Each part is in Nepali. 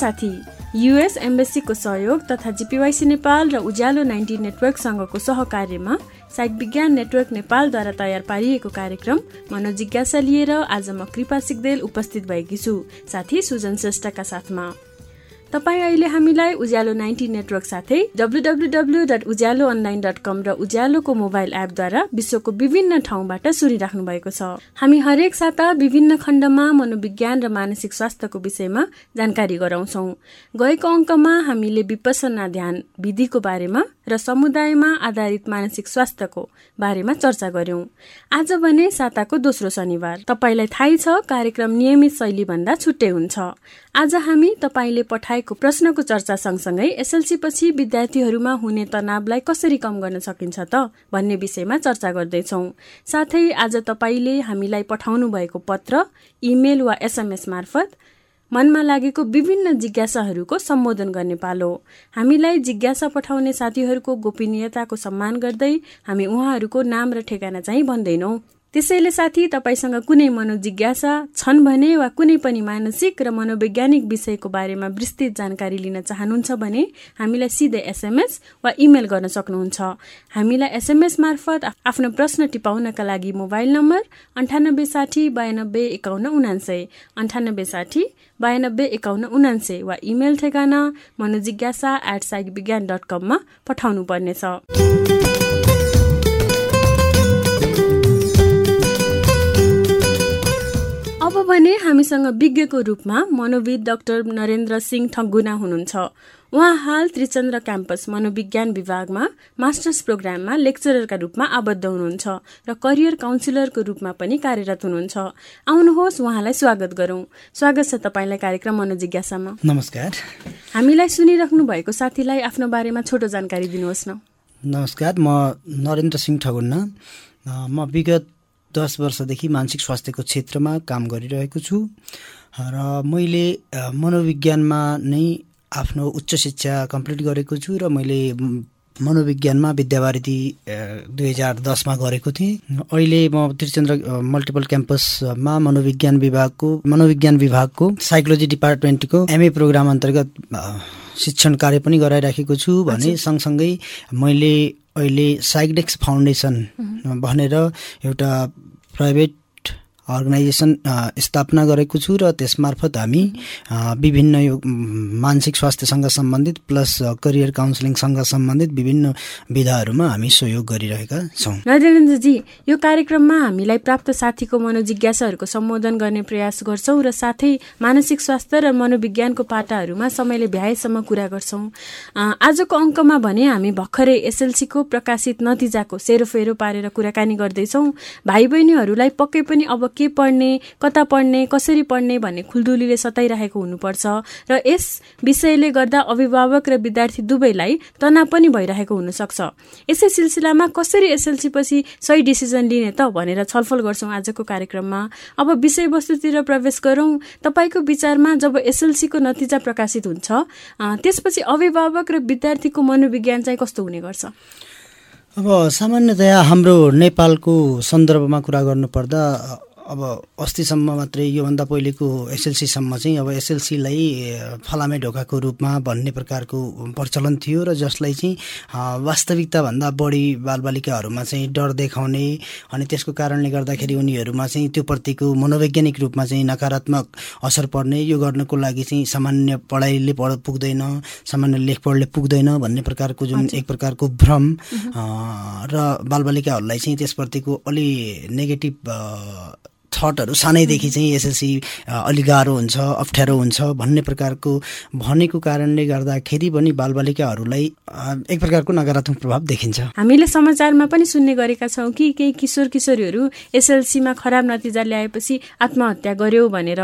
साथी युएस एम्बेसीको सहयोग तथा जिपिवाइसी नेपाल र उज्यालो नाइन्टी नेटवर्कसँगको सहकार्यमा साइक विज्ञान नेटवर्क नेपालद्वारा तयार पारिएको कार्यक्रम मनोजिज्ञासा लिएर आज म कृपा सिक्देल उपस्थित भएकी छु। साथी सुजन श्रेष्ठका साथमा। तपाईँ अहिले हामीलाई उज्यालो नाइन्टी नेटवर्क साथै W W W dot Ujyaalo online dot com र उज्यालोको मोबाइल एपद्वारा विश्वको विभिन्न ठाउँबाट सुनिराख्नु भएको छ। हामी हरेक साता विभिन्न खण्डमा मनोविज्ञान र मानसिक स्वास्थ्यको विषयमा जानकारी गराउँछौ। गएको अङ्कमा हामीले विपसना ध्यान विधिको बारेमा र समुदायमा आधारित मानसिक स्वास्थ्यको बारेमा चर्चा गर्यौं आज भने साताको दोस्रो शनिबार। तपाईँलाई थाहै छ कार्यक्रम नियमित शैली भन्दा छुट्टै हुन्छ। आज हामी तपाईँले पठाएको प्रश्नको चर्चा सँगसँगै एसएलसी पछि विद्यार्थीहरूमा हुने तनावलाई कसरी कम गर्न सकिन्छ त भन्ने विषयमा चर्चा गर्दैछौ। साथै आज तपाईँले हामीलाई पठाउनु भएको पत्र इमेल वा एसएमएस मार्फत मनमा लागेको विभिन्न जिज्ञासाहरूको सम्बोधन गर्ने पालो। हामीलाई जिज्ञासा पठाउने साथीहरूको गोपनीयताको सम्मान गर्दै हामी उहाँहरूको नाम र ठेगाना चाहिँ भन्दैनौ। त्यसैले साथी तपाईँसँग कुनै मनोजिज्ञासा छन् भने वा कुनै पनि मानसिक र मनोवैज्ञानिक विषयको बारेमा विस्तृत जानकारी लिन चाहनुहुन्छ भने हामीलाई सिधै एसएमएस वा इमेल गर्न सक्नुहुन्छ। हामीलाई एसएमएस मार्फत आफ्नो प्रश्न टिपाउनका लागि मोबाइल नम्बर अन्ठानब्बे साठी बयानब्बे एकाउन्न उनान्सय अन्ठानब्बे साठी बयानब्बे एकाउन्न उनान्सय वा इमेल ठेगाना Manojigyasa at psych Vigyan dot कममा पठाउनु पर्नेछ भने हामीसँग विज्ञको रूपमा मनोविद डाक्टर नरेन्द्र सिंह ठगुना हुनुहुन्छ। उहाँ हाल त्रिचन्द्र क्याम्पस मनोविज्ञान विभागमा मास्टर्स प्रोग्राममा लेक्चररका रूपमा आबद्ध हुनुहुन्छ र करियर काउन्सिलरको रूपमा पनि कार्यरत हुनुहुन्छ। आउनुहोस् उहाँलाई स्वागत गरौँ। स्वागत छ तपाईँलाई कार्यक्रम मनोजिज्ञासामा। नमस्कार। हामीलाई सुनिराख्नु भएको साथीलाई आफ्नो बारेमा छोटो जानकारी दिनुहोस् न। नमस्कार म नरेन्द्र सिंह ठगुन्ना म विगत दस वर्षदेखि मानसिक स्वास्थ्यको क्षेत्रमा काम गरिरहेको छु। र मैले मनोविज्ञानमा नै आफ्नो उच्च शिक्षा कम्प्लिट गरेको छु र मैले मनोविज्ञानमा विद्यावारिधि दुई हजार दसमा गरेको थिएँ। अहिले म त्रिचन्द्र मल्टिपल क्याम्पसमा मनोविज्ञान विभागको मनोविज्ञान विभागको साइकोलोजी डिपार्टमेन्टको एमए प्रोग्राम अन्तर्गत शिक्षण कार्य पनि गराइराखेको छु भने सँगसँगै मैले अहिले साइकडेक्स फाउन्डेसन भनेर एउटा प्राइभेट अर्गनाइजेसन स्थापना गरेको छु र त्यसमार्फत हामी विभिन्न यो मानसिक स्वास्थ्यसँग सम्बन्धित प्लस करियर काउन्सिलिङसँग सम्बन्धित विभिन्न विधाहरूमा हामी सहयोग गरिरहेका छौँ। नरेन्द्रजी यो कार्यक्रममा हामीलाई प्राप्त साथीको मनोजिज्ञासाहरूको सम्बोधन गर्ने प्रयास गर्छौँ र साथै मानसिक स्वास्थ्य र मनोविज्ञानको पाटाहरूमा समयले भ्याएसम्म कुरा गर्छौँ। आजको अङ्कमा भने हामी भर्खरै एसएलसीको प्रकाशित नतिजाको सेरोफेरो पारेर कुराकानी गर्दैछौँ। भाइ बहिनीहरूलाई पक्कै पनि अब के पढ्ने कता पढ्ने कसरी पढ्ने भन्ने खुल्दुलीले सताइरहेको हुनुपर्छ र यस विषयले गर्दा अभिभावक र विद्यार्थी दुवैलाई तनाव पनि भइरहेको हुनसक्छ। यसै सिलसिलामा कसरी एसएलसी पछि सही डिसिजन लिने त भनेर छलफल गर्छौँ आजको कार्यक्रममा। अब विषयवस्तुतिर प्रवेश गरौँ। तपाईँको विचारमा जब एसएलसीको नतिजा प्रकाशित हुन्छ त्यसपछि अभिभावक र विद्यार्थीको मनोविज्ञान चाहिँ कस्तो हुने गर्छ? अब सामान्यतया हाम्रो नेपालको सन्दर्भमा कुरा गर्नुपर्दा अब अस्तिसम्म मात्रै योभन्दा पहिलेको एसएलसीसम्म चाहिँ अब एसएलसीलाई फलामे ढोकाको रूपमा भन्ने प्रकारको प्रचलन थियो र जसलाई चाहिँ वास्तविकताभन्दा बढी बालबालिकाहरूमा चाहिँ डर देखाउने अनि त्यसको कारणले गर्दाखेरि उनीहरूमा चाहिँ त्यो प्रतिको मनोवैज्ञानिक रूपमा चाहिँ नकारात्मक असर पर्ने यो गर्नको लागि चाहिँ सामान्य पढाइले पढ पुग्दैन सामान्य लेख पढले पुग्दैन भन्ने प्रकारको जुन एक प्रकारको भ्रम र बालबालिकाहरूलाई चाहिँ त्यसप्रतिको अलि नेगेटिभ थटहरू सानैदेखि चाहिँ एसएलसी अलिक गाह्रो हुन्छ अप्ठ्यारो हुन्छ भन्ने प्रकारको भनेको कारणले गर्दाखेरि पनि बालबालिकाहरूलाई एक प्रकारको नकारात्मक प्रभाव देखिन्छ। हामीले समाचारमा पनि सुन्ने गरेका छौँ कि केही किशोर किशोरीहरू एसएलसीमा खराब नतिजा ल्याएपछि आत्महत्या गर्यो भनेर।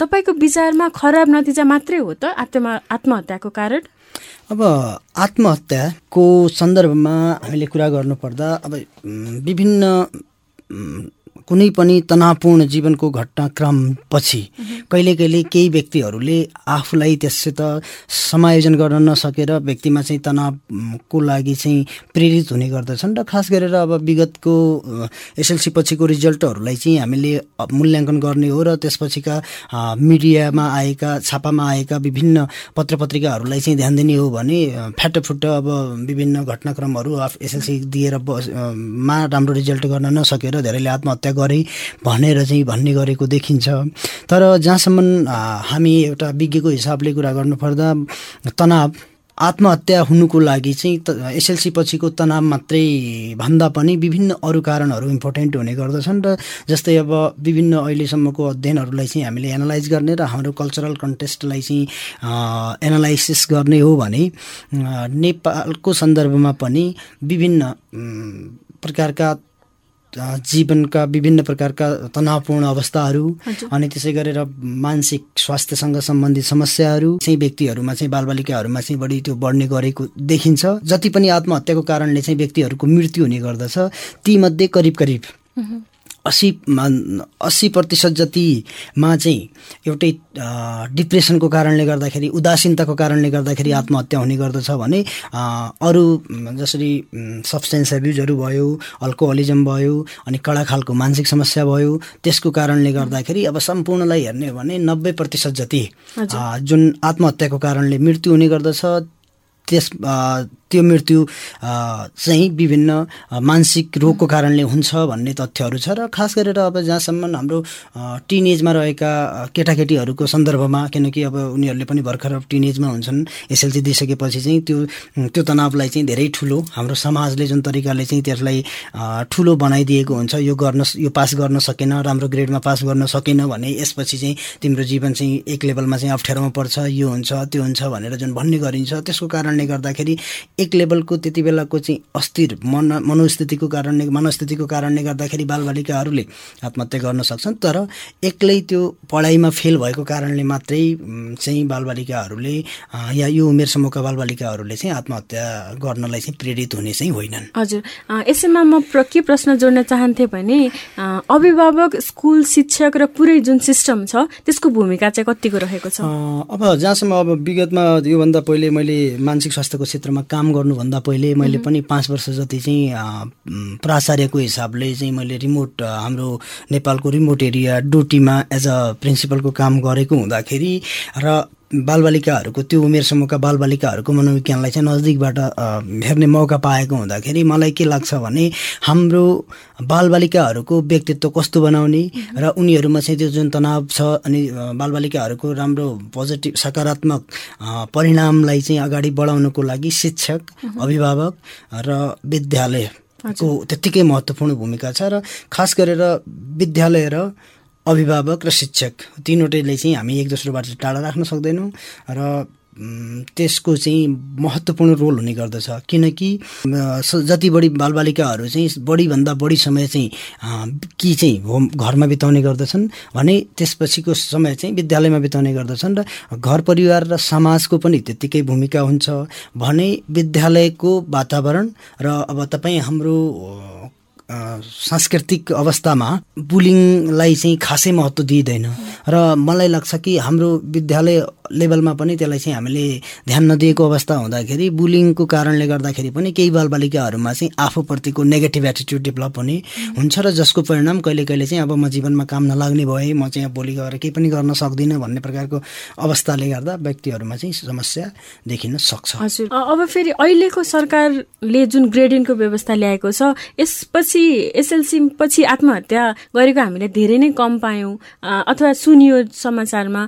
तपाईँको विचारमा खराब नतिजा मात्रै हो त आत्म आत्महत्याको कारण? अब आत्महत्याको सन्दर्भमा हामीले कुरा गर्नुपर्दा अब विभिन्न कुनै पनि तनावपूर्ण जीवनको घटनाक्रमपछि कहिले कहिले केही व्यक्तिहरूले आफूलाई त्यससित समायोजन गर्न नसकेर व्यक्तिमा चाहिँ तनावको लागि चाहिँ प्रेरित हुने गर्दछन् र खास गरेर अब विगतको एसएलसी पछिको रिजल्टहरूलाई चाहिँ हामीले मूल्याङ्कन गर्ने हो र त्यसपछिका मिडियामा आएका छापामा आएका विभिन्न पत्र पत्रिकाहरूलाई चाहिँ ध्यान दिने हो भने फ्याटफुट्ट अब विभिन्न घटनाक्रमहरू एसएलसी दिएर मा राम्रो रिजल्ट गर्न नसकेर धेरैले आत्महत्या गरे भनेर चाहिँ भन्ने गरेको देखिन्छ। तर जहाँसम्म हामी एउटा विज्ञको हिसाबले कुरा गर्नुपर्दा तनाव आत्महत्या हुनुको लागि चाहिँ एसएलसी पछिको तनाव मात्रै भन्दा पनि विभिन्न अरू कारणहरू इम्पोर्टेन्ट हुने गर्दछन् र जस्तै अब विभिन्न अहिलेसम्मको अध्ययनहरूलाई चाहिँ हामीले एनालाइज गर्ने र हाम्रो कल्चरल कन्टेस्टलाई चाहिँ एनालाइसिस गर्ने हो भने नेपालको सन्दर्भमा पनि विभिन्न प्रकारका जीवनका विभिन्न प्रकारका तनावपूर्ण अवस्थाहरू अनि त्यसै गरेर मानसिक स्वास्थ्यसँग सम्बन्धित समस्याहरू चाहिँ व्यक्तिहरूमा चाहिँ बालबालिकाहरूमा चाहिँ बढी त्यो बढ्ने गरेको देखिन्छ। जति पनि आत्महत्याको कारणले चाहिँ व्यक्तिहरूको मृत्यु हुने गर्दछ। तीमध्ये करिब करिब। असी अस्सी प्रतिशत जतिमा चाहिँ एउटै डिप्रेसनको कारणले गर्दाखेरि उदासीनताको कारणले गर्दाखेरि आत्महत्या हुने गर्दछ भने अरू जसरी सब्सटेन्स एब्युजहरू भयो अल्कोहलिजम भयो अनि कडा खालको मानसिक समस्या भयो त्यसको कारणले गर्दाखेरि अब सम्पूर्णलाई हेर्ने हो भने नब्बे प्रतिशत जति जुन आत्महत्याको कारणले मृत्यु हुने गर्दछ त्यस त्यो मृत्यु चाहिँ विभिन्न मानसिक रोगको कारणले हुन्छ भन्ने तथ्यहरू छ र खास गरेर अब जहाँसम्म हाम्रो टिनेजमा रहेका केटाकेटीहरूको सन्दर्भमा किनकि अब उनीहरूले पनि भर्खर टिनेजमा हुन्छन् एसएलसी दिइसकेपछि चाहिँ त्यो त्यो तनावलाई चाहिँ धेरै ठुलो हाम्रो समाजले जुन तरिकाले चाहिँ त्यसलाई ठुलो बनाइदिएको हुन्छ यो गर्न यो पास गर्न सकेन राम्रो ग्रेडमा पास गर्न सकेन भने यसपछि चाहिँ तिम्रो जीवन चाहिँ एक लेभलमा चाहिँ अप्ठ्यारोमा पर्छ यो हुन्छ त्यो हुन्छ भनेर जुन भन्ने गरिन्छ त्यसको कारणले गर्दाखेरि एक लेभलको त्यति बेलाको चाहिँ अस्थिर मन मनोस्थितिको कारणले मनस्थितिको कारणले गर्दाखेरि बालबालिकाहरूले आत्महत्या गर्न सक्छन्। तर एक्लै त्यो पढाइमा फेल भएको कारणले मात्रै चाहिँ बालबालिकाहरूले या यो उमेर समूहका बालबालिकाहरूले चाहिँ आत्महत्या गर्नलाई चाहिँ प्रेरित हुने चाहिँ होइनन्। हजुर। यसैमा म के प्रश्न जोड्न चाहन्थेँ भने अभिभावक स्कुल शिक्षक र पुरै जुन सिस्टम छ त्यसको भूमिका चाहिँ कतिको रहेको छ? अब जहाँसम्म अब विगतमा योभन्दा पहिले मैले मानसिक स्वास्थ्यको क्षेत्रमा काम गर्नुभन्दा पहिले मैले पनि पाँच वर्ष जति चाहिँ प्राचार्यको हिसाबले चाहिँ मैले रिमोट हाम्रो नेपालको रिमोट एरिया डोटीमा एज अ प्रिन्सिपलको काम गरेको हुँदाखेरि र बालबालिकाहरूको त्यो उमेर समूहका बालबालिकाहरूको मनोविज्ञानलाई चाहिँ नजदिकबाट हेर्ने मौका पाएको हुँदाखेरि मलाई के लाग्छ भने हाम्रो बालबालिकाहरूको व्यक्तित्व कस्तो बनाउने र उनीहरूमा चाहिँ त्यो जुन तनाव छ अनि बालबालिकाहरूको राम्रो पोजिटिभ सकारात्मक परिणामलाई चाहिँ अगाडि बढाउनको लागि शिक्षक अभिभावक र विद्यालय को त्यत्तिकै महत्त्वपूर्ण भूमिका छ र खास गरेर विद्यालय र अभिभावक र शिक्षक। तिनवटैले चाहिँ हामी एक दोस्रोबाट टाढा राख्न सक्दैनौँ र त्यसको चाहिँ महत्त्वपूर्ण रोल हुने गर्दछ। किनकि जति बढी बालबालिकाहरू चाहिँ बढीभन्दा बढी समय चाहिँ कि चाहिँ होम घरमा बिताउने गर्दछन् भने त्यसपछिको समय चाहिँ विद्यालयमा बिताउने गर्दछन् र घर परिवार र समाजको पनि त्यत्तिकै भूमिका हुन्छ भने विद्यालयको वातावरण र अब तपाईँ हाम्रो सांस्कृतिक अवस्थामा बुलिङलाई चाहिँ खासै महत्त्व दिइँदैन। र मलाई लाग्छ कि हाम्रो विद्यालय लेभलमा पनि त्यसलाई चाहिँ हामीले ध्यान नदिएको अवस्था हुँदाखेरि बुलिङको कारणले गर्दाखेरि पनि केही बालबालिकाहरूमा चाहिँ आफूप्रतिको नेगेटिभ एटिट्युड डेभलप हुने हुन्छ र जसको परिणाम कहिले कहिले चाहिँ अब म जीवनमा काम नलाग्ने भए म चाहिँ भोलि गएर केही पनि गर्न सक्दिनँ भन्ने प्रकारको अवस्थाले गर्दा व्यक्तिहरूमा चाहिँ समस्या देखिन सक्छ। हजुर। अब फेरि अहिलेको सरकारले जुन ग्रेडिङको व्यवस्था ल्याएको छ यसपछि एसएलसी पछि आत्महत्या गरेको हामीले धेरै नै कम पायौँ अथवा सुनियो समाचारमा।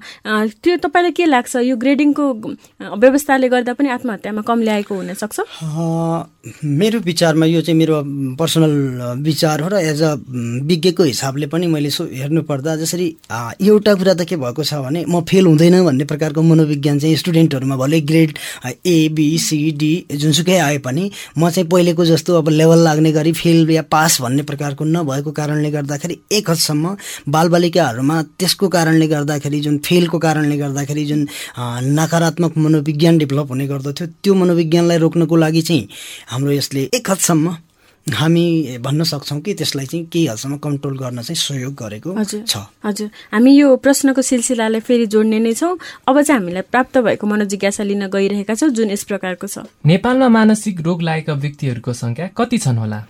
त्यो तपाईँलाई के लाग्छ? यो ग्रेडिङको व्यवस्थाले गर्दा पनि आत्महत्यामा कम ल्याएको हुनसक्छ? मेरो विचारमा यो चाहिँ मेरो पर्सनल विचार हो र एज अ विज्ञको हिसाबले पनि मैले सो हेर्नुपर्दा जसरी एउटा कुरा त के भएको छ भने म फेल हुँदैन भन्ने प्रकारको मनोविज्ञान चाहिँ स्टुडेन्टहरूमा भले ग्रेड एबिसिडी जुनसुकै आए पनि म चाहिँ पहिलेको जस्तो अब लेभल लाग्ने गरी फेल या पास भन्ने प्रकारको नभएको कारणले गर्दाखेरि एक हदसम्म बालबालिकाहरूमा त्यसको कारणले गर्दाखेरि जुन फेलको कारणले गर्दाखेरि जुन नकारात्मक मनोविज्ञान डेभलप हुने गर्दथ्यो त्यो मनोविज्ञानलाई रोक्नको लागि चाहिँ हाम्रो यसले एक हदसम्म हामी भन्न सक्छौँ कि त्यसलाई चाहिँ केही हदसम्म कन्ट्रोल गर्न चाहिँ सहयोग गरेको छ। हजुर। हामी यो प्रश्नको सिलसिलालाई फेरि जोड्ने नै छौँ। अब चाहिँ हामीलाई प्राप्त भएको मनोजिज्ञासा लिन गइरहेका छौँ जुन यस प्रकारको छ। नेपालमा मानसिक रोग लागेका व्यक्तिहरूको संख्या कति छन् होला?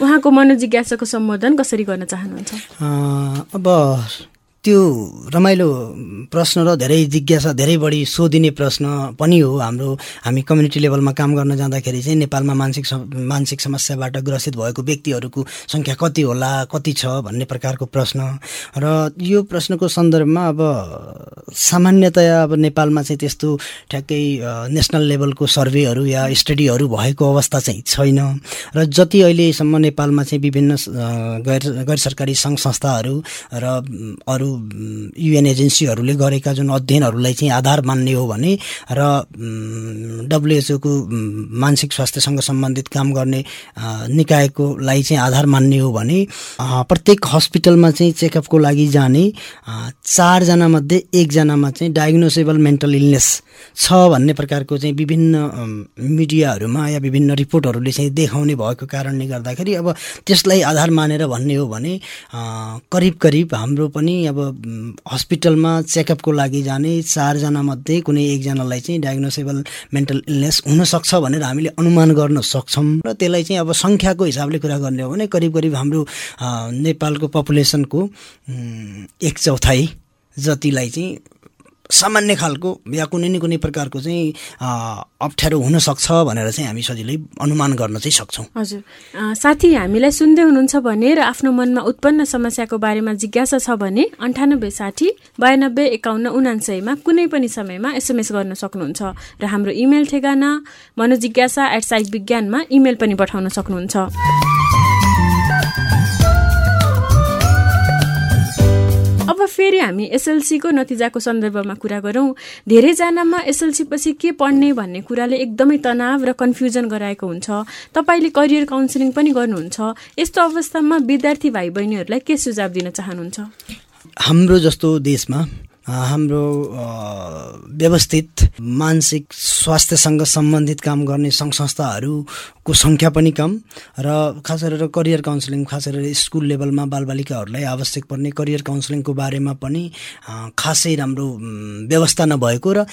उहाँको मनोजिज्ञासाको सम्बोधन कसरी गर्न चाहनुहुन्छ? अब त्यो रमाइलो प्रश्न र धेरै जिज्ञासा धेरै बढी सोधिने प्रश्न पनि हो हाम्रो। हामी कम्युनिटी लेभलमा काम गर्न जाँदाखेरि चाहिँ नेपालमा मानसिक मानसिक समस्याबाट ग्रसित भएको व्यक्तिहरूको सङ्ख्या कति होला कति छ भन्ने प्रकारको प्रश्न। र यो प्रश्नको सन्दर्भमा अब सामान्यतया अब नेपालमा चाहिँ त्यस्तो ठ्याक्कै नेसनल लेभलको सर्वेहरू या स्टडीहरू भएको अवस्था चाहिँ छैन। र जति अहिलेसम्म नेपालमा चाहिँ विभिन्न गैर गैर सरकारी सङ्घ संस्थाहरू र अरू युएन एजेन्सीहरूले गरेका जुन अध्ययनहरूलाई चाहिँ आधार मान्ने हो भने र डब्लुएचओको मानसिक स्वास्थ्यसँग सम्बन्धित काम गर्ने निकायकोलाई चाहिँ आधार मान्ने हो भने प्रत्येक हस्पिटलमा चाहिँ चेकअपको लागि जाने चारजना मध्ये एकजनामा चाहिँ डायग्नोसेबल मेन्टल इलनेस छ भन्ने प्रकारको चाहिँ विभिन्न मिडियाहरूमा या विभिन्न रिपोर्टहरूले चाहिँ देखाउने भएको कारणले गर्दाखेरि अब त्यसलाई आधार मानेर भन्ने हो भने करिब करिब हाम्रो पनि अब हस्पिटलमा चेकअपको लागि जाने चारजना मध्ये कुनै एकजनालाई चाहिँ डायग्नोसेबल मेन्टल इलनेस हुनसक्छ भनेर हामीले अनुमान गर्न सक्छौँ। र त्यसलाई चाहिँ अब सङ्ख्याको हिसाबले कुरा गर्ने हो भने करिब करिब हाम्रो नेपालको पपुलेसनको एक चौथाइ जतिलाई चाहिँ सामान्य खालको या कुनै न कुनै प्रकारको चाहिँ अप्ठ्यारो हुनसक्छ भनेर चाहिँ हामी सजिलै अनुमान गर्न चाहिँ सक्छौँ। हजुर। साथी हामीलाई सुन्दै हुनुहुन्छ भने र आफ्नो मनमा उत्पन्न समस्याको बारेमा जिज्ञासा छ भने अन्ठानब्बे साठी बयानब्बे एकाउन्न उनान्सयमा कुनै पनि समयमा एसएमएस गर्न सक्नुहुन्छ र हाम्रो इमेल ठेगाना मनोजिज्ञासा एट साइक विज्ञानमा इमेल पनि पठाउन सक्नुहुन्छ। फेरि हामी एसएलसीको नतिजाको सन्दर्भमा कुरा गरौँ। धेरैजनामा एसएलसी पछि के पढ्ने भन्ने कुराले एकदमै तनाव र कन्फ्युजन गराएको हुन्छ। तपाईँले करियर काउन्सिलिङ पनि गर्नुहुन्छ। यस्तो अवस्थामा विद्यार्थी भाइ बहिनीहरूलाई के सुझाव दिन चाहनुहुन्छ? हाम्रो जस्तो देशमा हाम्रो व्यवस्थित मानसिक स्वास्थ्यसँग सम्बन्धित काम गर्ने सङ्घ संस्थाहरूको सङ्ख्या पनि कम र खास गरेर करियर काउन्सिलिङ खास गरेर स्कुल लेभलमा बालबालिकाहरूलाई आवश्यक पर्ने करियर काउन्सिलिङको बारेमा पनि खासै राम्रो व्यवस्था नभएको र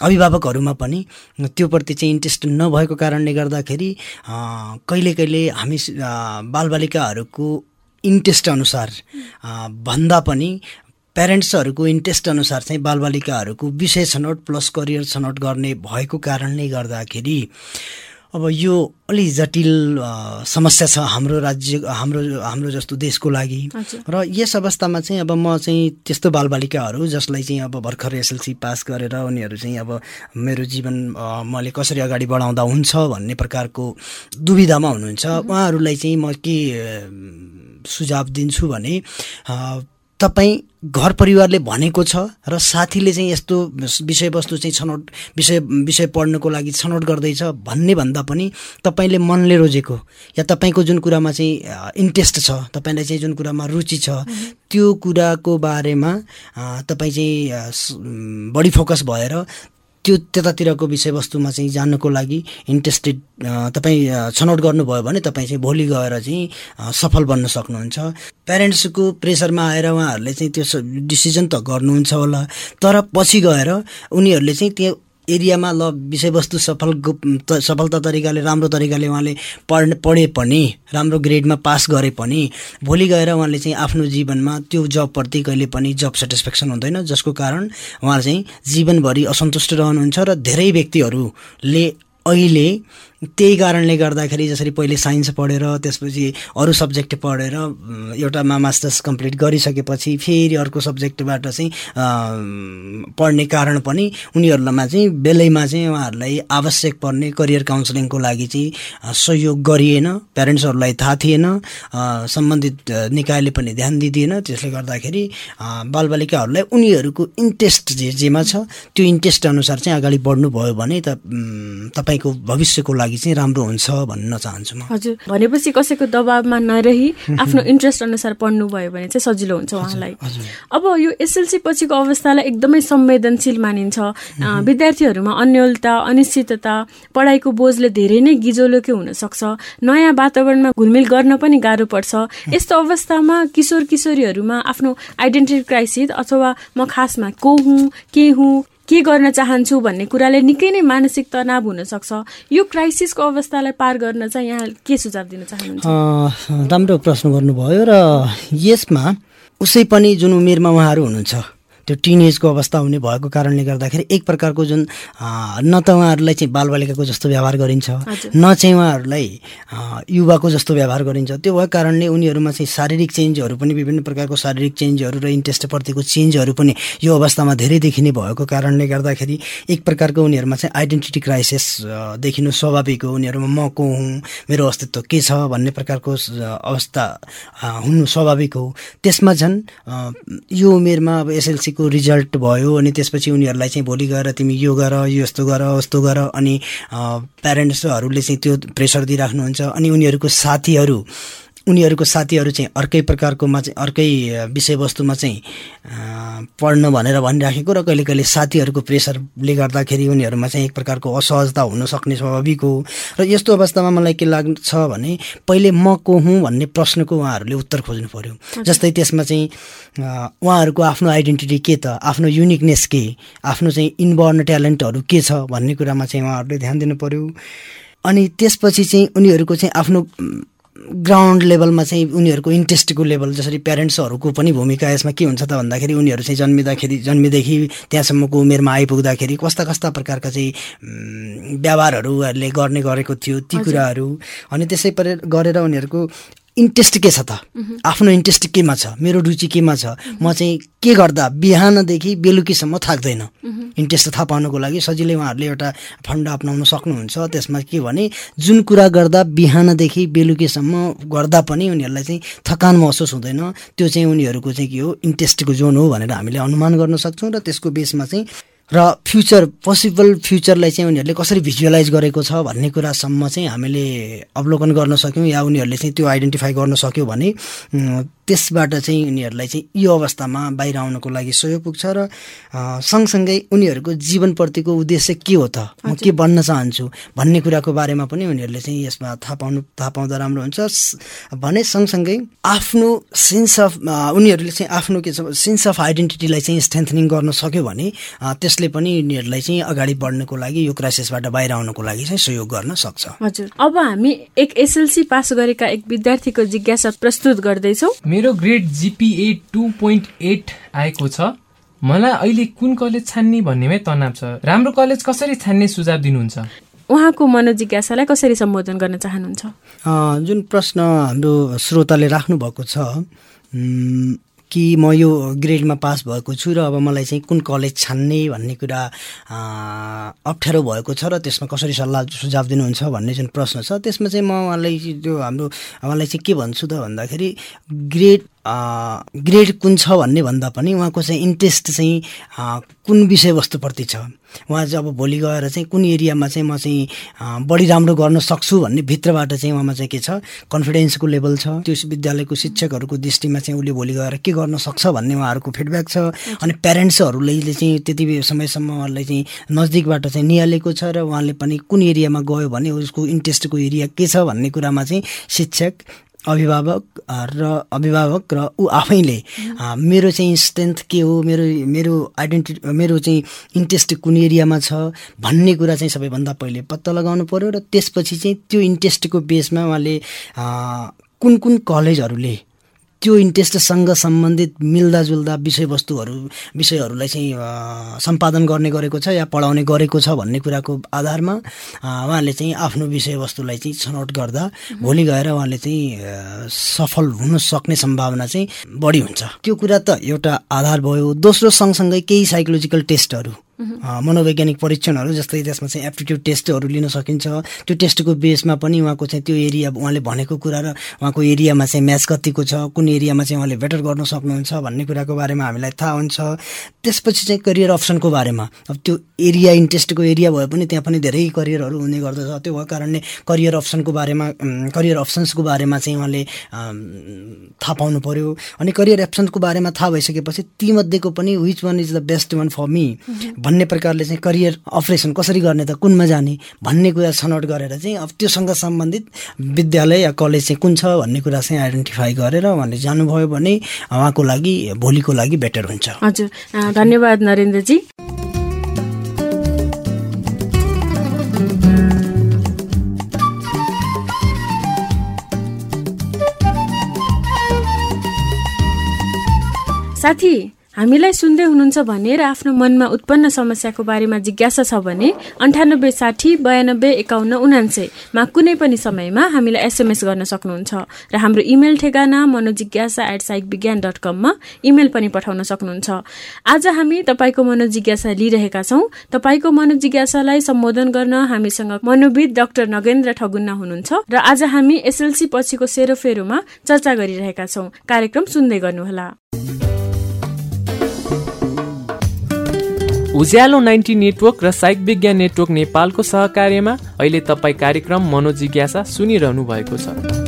अभिभावकहरूमा पनि त्योप्रति चाहिँ इन्ट्रेस्ट नभएको कारणले गर्दाखेरि कहिले कहिले हामी बालबालिकाहरूको इन्ट्रेस्ट अनुसार भन्दा पनि प्यारेन्ट्सहरूको इन्ट्रेस्ट अनुसार चाहिँ बालबालिकाहरूको विषय छनौट प्लस करियर छनौट गर्ने भएको कारणले गर्दाखेरि अब यो अलि जटिल समस्या छ हाम्रो राज्य हाम्रो हाम्रो जस्तो देशको लागि। र यस अवस्थामा चाहिँ अब म चाहिँ त्यस्तो बालबालिकाहरू जसलाई चाहिँ अब भर्खर एसएलसी पास गरेर उनीहरू चाहिँ अब मेरो जीवन मैले कसरी अगाडि बढाउँदा हुन्छ भन्ने प्रकारको दुविधामा हुनुहुन्छ। उहाँहरूलाई चाहिँ म के सुझाव दिन्छु भने तपाईँ घर परिवारले भनेको छ र साथीले चाहिँ यस्तो विषयवस्तु चाहिँ छनौट विषय विषय पढ्नको लागि छनौट गर्दैछ भन्ने भन्दा पनि तपाईँले मनले रोजेको या तपाईँको जुन कुरामा चाहिँ इन्ट्रेस्ट छ तपाईँलाई चाहिँ जुन कुरामा रुचि छ त्यो कुराको बारेमा तपाईँ चाहिँ बढी फोकस भएर त्यो त्यतातिरको विषयवस्तुमा चाहिँ जान्नको लागि इन्ट्रेस्टेड तपाईँ छनौट गर्नुभयो भने तपाईँ चाहिँ भोलि गएर चाहिँ सफल बन्न सक्नुहुन्छ। प्यारेन्ट्सको प्रेसरमा आएर उहाँहरूले चाहिँ त्यो डिसिजन त गर्नुहुन्छ होला। तर पछि गएर उनीहरूले चाहिँ त्यो एरियामा ल विषयवस्तु सफल सफलता तरिकाले राम्रो तरिकाले उहाँले पढ पढे पनि राम्रो ग्रेडमा पास गरे पनि भोलि गएर उहाँले चाहिँ आफ्नो जीवनमा त्यो जबप्रति कहिले पनि जब सेटिस्फ्याक्सन हुँदैन जसको कारण उहाँ चाहिँ जीवनभरि असन्तुष्ट रहनुहुन्छ र धेरै व्यक्तिहरूले अहिले त्यही कारणले गर्दाखेरि जसरी पहिले साइन्स पढेर त्यसपछि अरू सब्जेक्ट पढेर एउटामा मास्टर्स कम्प्लिट गरिसकेपछि फेरि अर्को सब्जेक्टबाट चाहिँ पढ्ने कारण पनि उनीहरूलाई चाहिँ बेलैमा चाहिँ उहाँहरूलाई आवश्यक पर्ने करियर काउन्सिलिङको लागि चाहिँ सहयोग गरिएन प्यारेन्ट्सहरूलाई थाहा थिएन सम्बन्धित निकायले पनि ध्यान दिँदिएन त्यसले गर्दाखेरि बालबालिकाहरूलाई उनीहरूको इन्ट्रेस्ट जे जेमा छ त्यो इन्ट्रेस्ट अनुसार चाहिँ अगाडि बढ्नुभयो भने त तपाईँको भविष्यको लागि लागि चाहिँ राम्रो हुन्छ भन्न चाहन्छु म। हजुर भनेपछि कसैको दबावमा नरही आफ्नो इन्ट्रेस्ट अनुसार पढ्नु भयो भने चाहिँ सजिलो हुन्छ उहाँलाई। अब यो एसएलसी पछिको अवस्थालाई एकदमै संवेदनशील मानिन्छ। विद्यार्थीहरूमा अन्यलता अनिश्चितता पढाइको बोझले धेरै नै गिजोलोके हुनसक्छ। नयाँ वातावरणमा घुलमिल गर्न पनि गाह्रो पर्छ। यस्तो अवस्थामा किशोर किशोरीहरूमा आफ्नो आइडेन्टिटी क्राइसिस अथवा म खासमा को हुँ के हुँ के गर्न चाहन्छु भन्ने कुराले निकै नै मानसिक तनाव हुनसक्छ। यो क्राइसिसको अवस्थालाई पार गर्न चाहिँ यहाँ के सुझाव दिन चाहनुहुन्छ? राम्रो प्रश्न गर्नुभयो र यसमा उसै पनि जुन उमेरमा उहाँहरू हुनुहुन्छ। त्यो टिनेजको अवस्था हुने भएको कारणले गर्दाखेरि एक प्रकारको जुन न त उहाँहरूलाई चाहिँ बालबालिकाको जस्तो व्यवहार गरिन्छ न चाहिँ उहाँहरूलाई युवाको जस्तो व्यवहार गरिन्छ। त्यो भएको कारणले उनीहरूमा चाहिँ शारीरिक चेन्जहरू पनि विभिन्न प्रकारको शारीरिक चेन्जहरू र इन्ट्रेस्टप्रतिको चेन्जहरू पनि यो अवस्थामा धेरै देखिने भएको कारणले गर्दाखेरि एक प्रकारको उनीहरूमा चाहिँ आइडेन्टिटी क्राइसिस देखिनु स्वाभाविक हो। उनीहरूमा म को हुँ? मेरो अस्तित्व के छ? भन्ने प्रकारको अवस्था हुनु स्वाभाविक हो। त्यसमा झन् यो उमेरमा अब एसएलसी को रिजल्ट भयो अनि त्यसपछि उनीहरूलाई चाहिँ भोलि गएर तिमी यो गर यो यस्तो गर यस्तो गर अनि प्यारेन्ट्सहरूले चाहिँ त्यो प्रेसर दिइराख्नुहुन्छ अनि उनीहरूको साथीहरू उनीहरूको साथीहरू चाहिँ अर्कै प्रकारकोमा चाहिँ अर्कै विषयवस्तुमा चाहिँ पढ्न भनेर भनिराखेको र कहिले कहिले साथीहरूको प्रेसरले गर्दाखेरि उनीहरूमा चाहिँ एक प्रकारको असहजता हुन सक्ने स्वाभाविक हो। र यस्तो अवस्थामा मलाई के लाग्छ भने पहिले म को हुँ भन्ने प्रश्नको उहाँहरूले उत्तर खोज्नु पर्यो। जस्तै त्यसमा चाहिँ उहाँहरूको आफ्नो आइडेन्टिटी के त आफ्नो युनिकनेस के आफ्नो चाहिँ इनबर्न ट्यालेन्टहरू के छ भन्ने कुरामा चाहिँ उहाँहरूले ध्यान दिनु पर्यो। अनि त्यसपछि चाहिँ उनीहरूको चाहिँ आफ्नो ग्राउन्ड लेभलमा चाहिँ उनीहरूको इन्ट्रेस्टको लेभल जसरी प्यारेन्ट्सहरूको पनि भूमिका यसमा के हुन्छ त भन्दाखेरि उनीहरू चाहिँ जन्मिँदाखेरि जन्मिदेखि त्यहाँसम्मको उमेरमा आइपुग्दाखेरि कस्ता कस्ता प्रकारका चाहिँ व्यवहारहरू उनीहरूले गर्ने गरेको थियो ती कुराहरू। अनि त्यसै गरेर उनीहरूको इन्ट्रेस्ट के छ त? आफ्नो इन्ट्रेस्ट केमा छ? मेरो रुचि केमा छ? म चाहिँ के गर्दा बिहानदेखि बेलुकीसम्म थाक्दैन। इन्ट्रेस्ट थाहा पाउनुको लागि सजिलै उहाँहरूले एउटा फन्ड अप्नाउन सक्नुहुन्छ। त्यसमा के भने जुन कुरा गर्दा बिहानदेखि बेलुकीसम्म गर्दा पनि उनीहरूलाई चाहिँ थकान महसुस हुँदैन। त्यो चाहिँ उनीहरूको चाहिँ के हो इन्ट्रेस्टको जोन हो भनेर हामीले अनुमान गर्न सक्छौँ र त्यसको बेसमा चाहिँ र फ्युचर पोसिबल फ्युचरलाई चाहिँ उनीहरूले कसरी भिजुअलाइज गरेको छ भन्ने कुरासम्म चाहिँ हामीले अवलोकन गर्न सक्यौँ या उनीहरूले चाहिँ त्यो आइडेन्टिफाई गर्न सक्यो भने त्यसबाट चाहिँ उनीहरूलाई चाहिँ यो अवस्थामा बाहिर आउनको लागि सहयोग पुग्छ र सँगसँगै उनीहरूको जीवनप्रतिको उद्देश्य के हो त? म के बन्न चाहन्छु? भन्ने कुराको बारेमा पनि उनीहरूले चाहिँ यसमा थाहा पाउनु थाहा पाउँदा राम्रो हुन्छ। भने सँगसँगै आफ्नो सेन्स अफ उनीहरूले चाहिँ आफ्नो के छ सेन्स अफ आइडेन्टिटीलाई चाहिँ स्ट्रेन्थनिङ गर्न सक्यो भने त्यसले पनि उनीहरूलाई चाहिँ अगाडि बढ्नको लागि यो क्राइसिसबाट बाहिर आउनको लागि चाहिँ सहयोग गर्न सक्छ। हजुर। अब हामी एक एसएलसी पास गरेका एक विद्यार्थीको जिज्ञासा प्रस्तुत गर्दैछौँ। मेरो grade GPA two point eight आएको छ। मलाई अहिले कुन कलेज छान्ने भन्नेमै तनाव छ। राम्रो कलेज कसरी छान्ने सुझाव दिनुहुन्छ? उहाँको मनोजिज्ञासालाई कसरी सम्बोधन गर्न चाहनुहुन्छ? जुन प्रश्न हाम्रो श्रोताले राख्नु भएको छ कि म यो ग्रेडमा पास भएको छु र अब मलाई चाहिँ कुन कलेज छान्ने भन्ने कुरा अप्ठ्यारो भएको छ र त्यसमा कसरी सल्लाह सुझाव दिनुहुन्छ भन्ने जुन प्रश्न छ त्यसमा चाहिँ म उहाँलाई त्यो हाम्रो उहाँलाई चाहिँ के भन्छु त भन्दाखेरि ग्रेड ग्रेड कुन छ भन्ने भन्दा पनि उहाँको चाहिँ इन्ट्रेस्ट चाहिँ कुन विषयवस्तुप्रति छ? उहाँ चाहिँ अब भोलि गएर चाहिँ कुन एरियामा चाहिँ म चाहिँ बढी राम्रो गर्न सक्छु भन्ने भित्रबाट चाहिँ उहाँमा चाहिँ के छ? कन्फिडेन्सको लेभल छ। त्यो विद्यालयको शिक्षकहरूको दृष्टिमा चाहिँ उसले भोलि गएर के गर्न सक्छ भन्ने उहाँहरूको फिडब्याक छ। अनि प्यारेन्ट्सहरूले चाहिँ त्यति समयसम्म उहाँलाई चाहिँ नजिकबाट चाहिँ निहालेको छ र उहाँले पनि कुन एरियामा गयो भने उसको इन्ट्रेस्टको एरिया के छ भन्ने कुरामा चाहिँ शिक्षक अभिभावक र अभिभावक र ऊ आफैले मेरो चाहिँ स्ट्रेन्थ के हो मेरो मेरो आइडेन्टिटी मेरो चाहिँ इन्ट्रेस्ट कुन एरियामा छ भन्ने कुरा चाहिँ सबैभन्दा पहिले पत्ता लगाउनु पऱ्यो र त्यसपछि चाहिँ त्यो इन्ट्रेस्टको बेसमा उहाँले कुन कुन कलेजहरूले त्यो इन्ट्रेस्टसँग सम्बन्धित मिल्दाजुल्दा विषयवस्तुहरू विषयहरूलाई चाहिँ सम्पादन गर्ने गरेको छ या पढाउने गरेको छ भन्ने कुराको आधारमा उहाँले चाहिँ आफ्नो विषयवस्तुलाई चाहिँ छनौट गर्दा भोलि गएर उहाँले चाहिँ सफल हुन सक्ने सम्भावना चाहिँ बढी हुन्छ। त्यो कुरा त एउटा आधार भयो। दोस्रो सँगसँगै केही साइकोलोजिकल टेस्टहरू मनोवैज्ञानिक परीक्षणहरू जस्तै त्यसमा चाहिँ एप्टिट्युड टेस्टहरू लिन सकिन्छ। त्यो टेस्टको बेसमा पनि उहाँको चाहिँ त्यो एरिया उहाँले भनेको कुरा र उहाँको एरियामा चाहिँ म्याच कतिको छ कुन एरियामा चाहिँ उहाँले बेटर गर्न सक्नुहुन्छ भन्ने कुराको बारेमा हामीलाई थाहा हुन्छ। त्यसपछि चाहिँ करियर अप्सनको बारेमा। अब त्यो एरिया इन्ट्रेस्टको एरिया भए पनि त्यहाँ पनि धेरै करियरहरू हुने गर्दछ। त्यो भएको कारणले करियर अप्सनको बारेमा करियर अप्सन्सको बारेमा चाहिँ उहाँले थाहा पाउनु पऱ्यो अनि करियर अप्सन्सको बारेमा थाहा भइसकेपछि तीमध्येको पनि which one is the best one for me भन्ने प्रकारले चाहिँ करियर अपरेसन कसरी गर्ने त कुनमा जाने भन्ने कुरा छनौट गरेर चाहिँ अब त्योसँग सम्बन्धित विद्यालय या कलेज चाहिँ कुन छ भन्ने कुरा चाहिँ आइडेन्टिफाई गरेर उहाँले जानुभयो भने उहाँको लागि भोलिको लागि बेटर हुन्छ। हजुर। धन्यवाद नरेन्द्रजी। साथी हामीलाई सुन्दै हुनुहुन्छ भने र आफ्नो मनमा उत्पन्न समस्याको बारेमा जिज्ञासा छ भने अन्ठानब्बे साठी बयानब्बे एकाउन्न उनान्सयमा कुनै पनि समयमा हामीलाई एसएमएस गर्न सक्नुहुन्छ र हाम्रो इमेल ठेगाना Manojigyasa at psych Vigyan dot कममा इमेल पनि पठाउन सक्नुहुन्छ। आज हामी तपाईँको मनोजिज्ञासा लिइरहेका छौँ। तपाईँको मनोजिज्ञासालाई सम्बोधन गर्न हामीसँग मनोविद डाक्टर नगेन्द्र ठगुन्ना हुनुहुन्छ र आज हामी एसएलसी पछिको सेरोफेरोमा चर्चा गरिरहेका छौँ। कार्यक्रम सुन्दै गर्नुहोला। उज्यालो नाइन्टी नेटवर्क र साइक विज्ञान नेटवर्क नेपालको सहकार्यमा अहिले तपाईँ कार्यक्रम मनोजिज्ञासा सुनिरहनु भएको छ।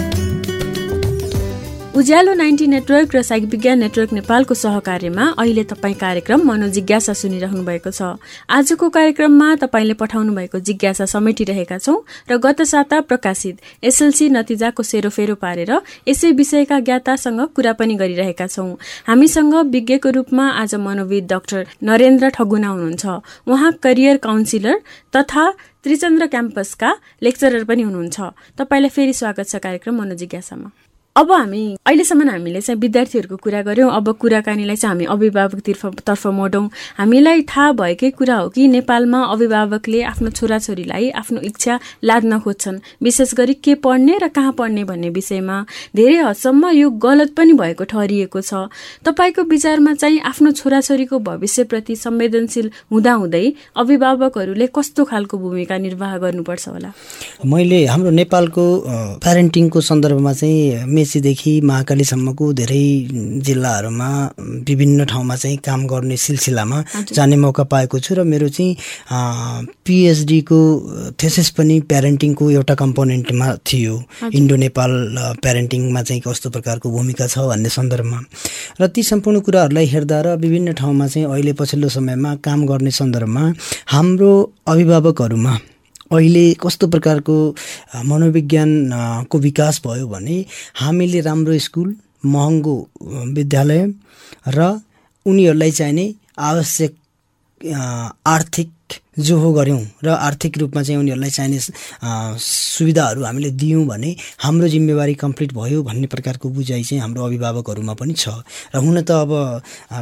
उज्यालो नाइन्टी नेटवर्क र साइक विज्ञान नेटवर्क नेपालको सहकार्यमा अहिले तपाईँ कार्यक्रम मनोजिज्ञासा सुनिरहनु भएको छ। आजको कार्यक्रममा तपाईँले पठाउनु भएको जिज्ञासा समेटिरहेका छौँ र गत साता प्रकाशित एसएलसी नतिजाको सेरोफेरो पारेर यसै विषयका ज्ञातासँग कुरा पनि गरिरहेका छौँ। हामीसँग विज्ञको रूपमा आज मनोविद डाक्टर नरेन्द्र ठगुना हुनुहुन्छ। उहाँ करियर काउन्सिलर तथा त्रिचन्द्र क्याम्पसका लेक्चरर पनि हुनुहुन्छ। तपाईँलाई फेरि स्वागत छ कार्यक्रम मनोजिज्ञासामा। अब हामी अहिलेसम्म हामीले चाहिँ विद्यार्थीहरूको कुरा गऱ्यौँ। अब कुराकानीलाई चाहिँ हामी अभिभावकतर्फ तर्फ मोडौँ। हामीलाई थाहा भएकै कुरा हो कि नेपालमा अभिभावकले आफ्नो छोराछोरीलाई आफ्नो इच्छा लाद्न खोज्छन्। विशेष गरी के पढ्ने र कहाँ पढ्ने भन्ने विषयमा धेरै हदसम्म यो गलत पनि भएको ठहरिएको छ। तपाईँको विचारमा चाहिँ आफ्नो छोराछोरीको भविष्यप्रति संवेदनशील हुँदाहुँदै अभिभावकहरूले कस्तो खालको भूमिका निर्वाह गर्नुपर्छ होला? मैले हाम्रो नेपालको प्यारेन्टिङको सन्दर्भमा चाहिँ मेचीदेखि महाकालीसम्मको धेरै जिल्लाहरूमा विभिन्न ठाउँमा चाहिँ काम गर्ने सिलसिलामा जाने मौका पाएको छु र मेरो चाहिँ पिएचडीको थेसेस पनि प्यारेन्टिङको एउटा कम्पोनेन्टमा थियो। इन्डो नेपाल प्यारेन्टिङमा चाहिँ कस्तो प्रकारको भूमिका छ भन्ने सन्दर्भमा। र ती सम्पूर्ण कुराहरूलाई हेर्दा र विभिन्न ठाउँमा चाहिँ अहिले पछिल्लो समयमा काम गर्ने सन्दर्भमा हाम्रो अभिभावकहरूमा अहिले कस्तो प्रकारको मनोविज्ञानको विकास भयो भने हामीले राम्रो स्कुल महँगो विद्यालय र उनीहरूलाई चाहिने आवश्यक आर्थिक जो हो गऱ्यौँ र आर्थिक रूपमा चाहिँ उनीहरूलाई चाहिने सुविधाहरू हामीले दियौँ भने हाम्रो जिम्मेवारी कम्प्लिट भयो भन्ने प्रकारको बुझाइ चाहिँ हाम्रो अभिभावकहरूमा पनि छ। र हुन त अब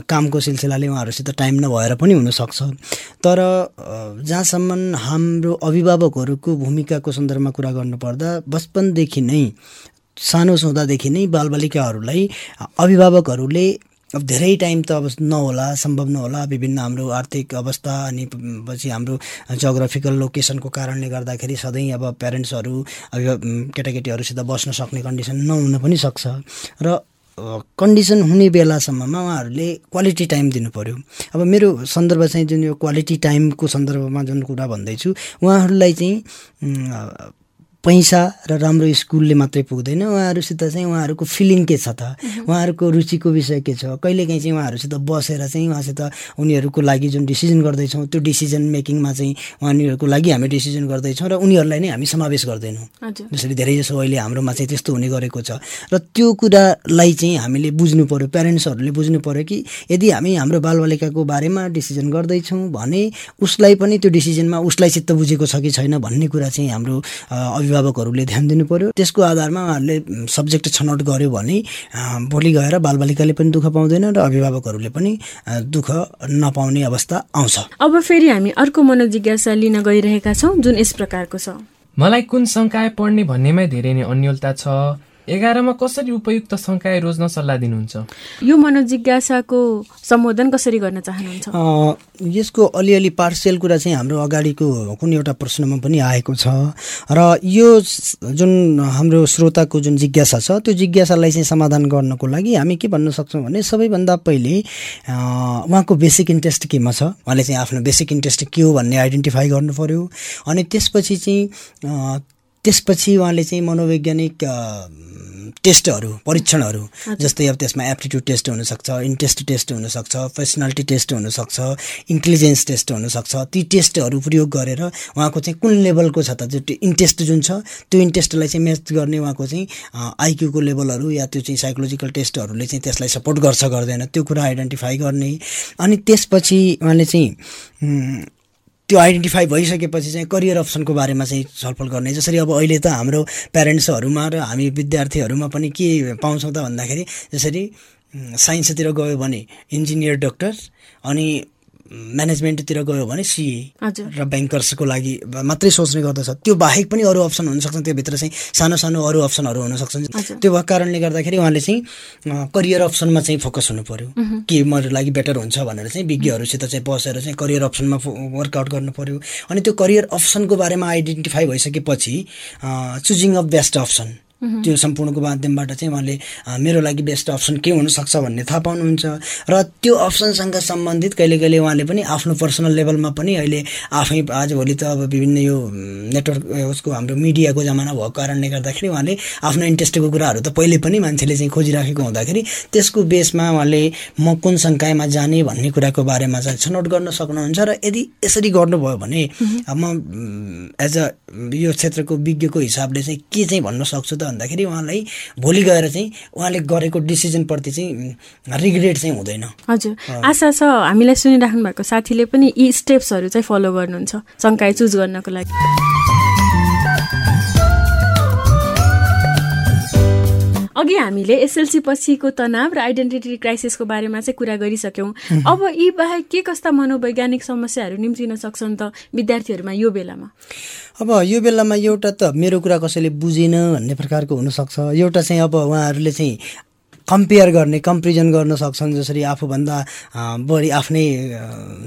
कामको सिलसिलाले उहाँहरूसित टाइम नभएर पनि हुनसक्छ। तर जहाँसम्म हाम्रो अभिभावकहरूको भूमिकाको सन्दर्भमा कुरा गर्नुपर्दा बचपनदेखि नै सानो छँदादेखि नै बालबालिकाहरूलाई अभिभावकहरूले अब धेरै टाइम त अब नहोला सम्भव नहोला। विभिन्न हाम्रो आर्थिक अवस्था अनि पछि हाम्रो जोग्राफिकल लोकेसनको कारणले गर्दाखेरि सधैँ अब प्यारेन्ट्सहरू केटाकेटीहरूसित बस्न सक्ने कन्डिसन नहुन पनि सक्छ। र कन्डिसन हुने बेलासम्ममा उहाँहरूले क्वालिटी टाइम दिनु पऱ्यो अब मेरो सन्दर्भ चाहिँ जुन यो क्वालिटी टाइमको सन्दर्भमा जुन कुरा भन्दैछु उहाँहरूलाई चाहिँ पैसा र राम्रो स्कुलले मात्रै पुग्दैन। उहाँहरूसित चाहिँ उहाँहरूको फिलिङ के छ त? उहाँहरूको रुचिको विषय के छ? कहिलेकाहीँ चाहिँ उहाँहरूसित बसेर चाहिँ उहाँसित उनीहरूको लागि जुन डिसिजन गर्दैछौँ त्यो डिसिजन मेकिङमा चाहिँ उनीहरूको लागि हामी डिसिजन गर्दैछौँ र उनीहरूलाई नै हामी समावेश गर्दैनौँ। जसरी धेरै जसो अहिले हाम्रोमा चाहिँ त्यस्तो हुने गरेको छ। र त्यो कुरालाई चाहिँ हामीले बुझ्नु पऱ्यो प्यारेन्ट्सहरूले बुझ्नु पऱ्यो कि यदि हामी हाम्रो बालबालिकाको बारेमा डिसिजन गर्दैछौँ भने उसलाई पनि त्यो डिसिजनमा उसलाई चित्त बुझेको छ कि छैन भन्ने कुरा चाहिँ हाम्रो अभिभावक अभिभावकहरूले ध्यान दिनु पर्यो। त्यसको आधारमा उहाँहरूले सब्जेक्ट छनौट गर्यो भने भोलि गएर बालबालिकाले पनि दुःख पाउँदैन र अभिभावकहरूले पनि दुःख नपाउने अवस्था आउँछ। अब फेरि हामी अर्को मनोजिज्ञासा लिन गइरहेका छौँ जुन यस प्रकारको छ। मलाई कुन संकाय पढ्ने भन्नेमै धेरै नै अन्यलता छ। एघारमा कसरी उपयुक्त शङ्काय रोज्न सल्लाह दिनुहुन्छ? यो मनोजिज्ञासाको सम्बोधन कसरी गर्न चाहनुहुन्छ? अ, यसको अलिअलि पार्सियल कुरा चाहिँ हाम्रो अगाडिको कुनै एउटा प्रश्नमा पनि आएको छ। र यो जुन हाम्रो श्रोताको जुन जिज्ञासा छ त्यो जिज्ञासालाई चाहिँ समाधान गर्नको लागि हामी के भन्न सक्छौँ भने सबैभन्दा पहिले अ, उहाँको बेसिक इन्ट्रेस्ट केमा छ। उहाँले चाहिँ आफ्नो बेसिक इन्ट्रेस्ट के हो भन्ने आइडेन्टिफाई गर्नु पऱ्यो अनि त्यसपछि चाहिँ अ, त्यसपछि उहाँले चाहिँ मनोवैज्ञानिक टेस्टहरू परीक्षणहरू जस्तै अब त्यसमा एप्टिट्युड टेस्ट हुनसक्छ इन्ट्रेस्ट टेस्ट हुनसक्छ पर्सनालिटी टेस्ट हुनसक्छ इन्टेलिजेन्स टेस्ट हुनसक्छ ती टेस्टहरू प्रयोग गरेर उहाँको चाहिँ कुन लेभलको छ त त्यो इन्ट्रेस्ट जुन छ त्यो इन्ट्रेस्टलाई चाहिँ म्याच गर्ने उहाँको चाहिँ आइक्यूको लेभलहरू या त्यो चाहिँ साइकोलोजिकल टेस्टहरूले चाहिँ त्यसलाई सपोर्ट गर्छ गर्दैन त्यो कुरा आइडेन्टिफाई गर्ने। अनि त्यसपछि उहाँले चाहिँ त्यो आइडेन्टिफाई भइसकेपछि चाहिँ करियर अप्सनको बारेमा चाहिँ छलफल गर्ने। जसरी अब अहिले त हाम्रो प्यारेन्ट्सहरूमा र हामी विद्यार्थीहरूमा पनि के पाउँछौँ त भन्दाखेरि जसरी साइन्सतिर गयो भने इन्जिनियर डक्टर अनि म्यानेजमेन्टतिर गयो भने सिए र ब्याङ्कर्सको लागि मात्रै सोच्ने गर्दछ। त्यो बाहेक पनि अरू अप्सन हुनसक्छन् त्योभित्र चाहिँ सानो सानो अरू अप्सनहरू हुनसक्छन्। त्यो भएको कारणले गर्दाखेरि उहाँले चाहिँ अँ, करियर अप्सनमा चाहिँ फोकस हुनु पर्यो। के मेरो लागि बेटर हुन्छ भनेर चाहिँ विज्ञहरूसित चाहिँ बसेर चाहिँ करियर अप्सनमा वर्कआउट गर्नु पर्यो। अनि त्यो करियर अप्सनको बारेमा आइडेन्टिफाई भइसकेपछि चुजिङ अफ बेस्ट अप्सन त्यो सम्पूर्णको माध्यमबाट चाहिँ उहाँले मेरो लागि बेस्ट अप्सन के हुनसक्छ भन्ने थाहा पाउनुहुन्छ। र त्यो अप्सनसँग सम्बन्धित कहिले कहिले उहाँले पनि आफ्नो पर्सनल लेभलमा पनि अहिले आफै आजभोलि त अब विभिन्न यो नेटवर्क उसको हाम्रो मिडियाको जमाना भएको कारणले गर्दाखेरि उहाँले आफ्नो इन्ट्रेस्टको कुराहरू त पहिले पनि मान्छेले चाहिँ खोजिराखेको हुँदाखेरि त्यसको बेसमा उहाँले म कुन सङ्कायमा जाने भन्ने कुराको बारेमा चाहिँ छनौट गर्न सक्नुहुन्छ र यदि यसरी गर्नुभयो भने अब म एज अ यो क्षेत्रको विज्ञको हिसाबले चाहिँ के चाहिँ भन्न सक्छु त भन्दाखेरि उहाँलाई भोलि गएर चाहिँ उहाँले गरेको डिसिजनप्रति चाहिँ रिग्रेट चाहिँ हुँदैन। हजुर। आशा छ हामीलाई सुनिराख्नु भएको साथीले पनि यी स्टेप्सहरू चाहिँ फलो गर्नुहुन्छ। शङ्काय चुज गर्नको लागि। अघि हामीले एसएलसी पछिको तनाव र आइडेन्टिटी क्राइसिसको बारेमा चाहिँ कुरा गरिसक्यौँ। अब यी बाहेक के कस्ता मनोवैज्ञानिक समस्याहरू निम्तिन सक्छन् त विद्यार्थीहरूमा यो बेलामा? अब यो बेलामा एउटा त मेरो कुरा कसैले बुझेन भन्ने प्रकारको हुनसक्छ। एउटा चाहिँ अब उहाँहरूले चाहिँ कम्पेयर गर्ने कम्पेरिजन गर्न सक्छन् जसरी आफूभन्दा बढी आफ्नै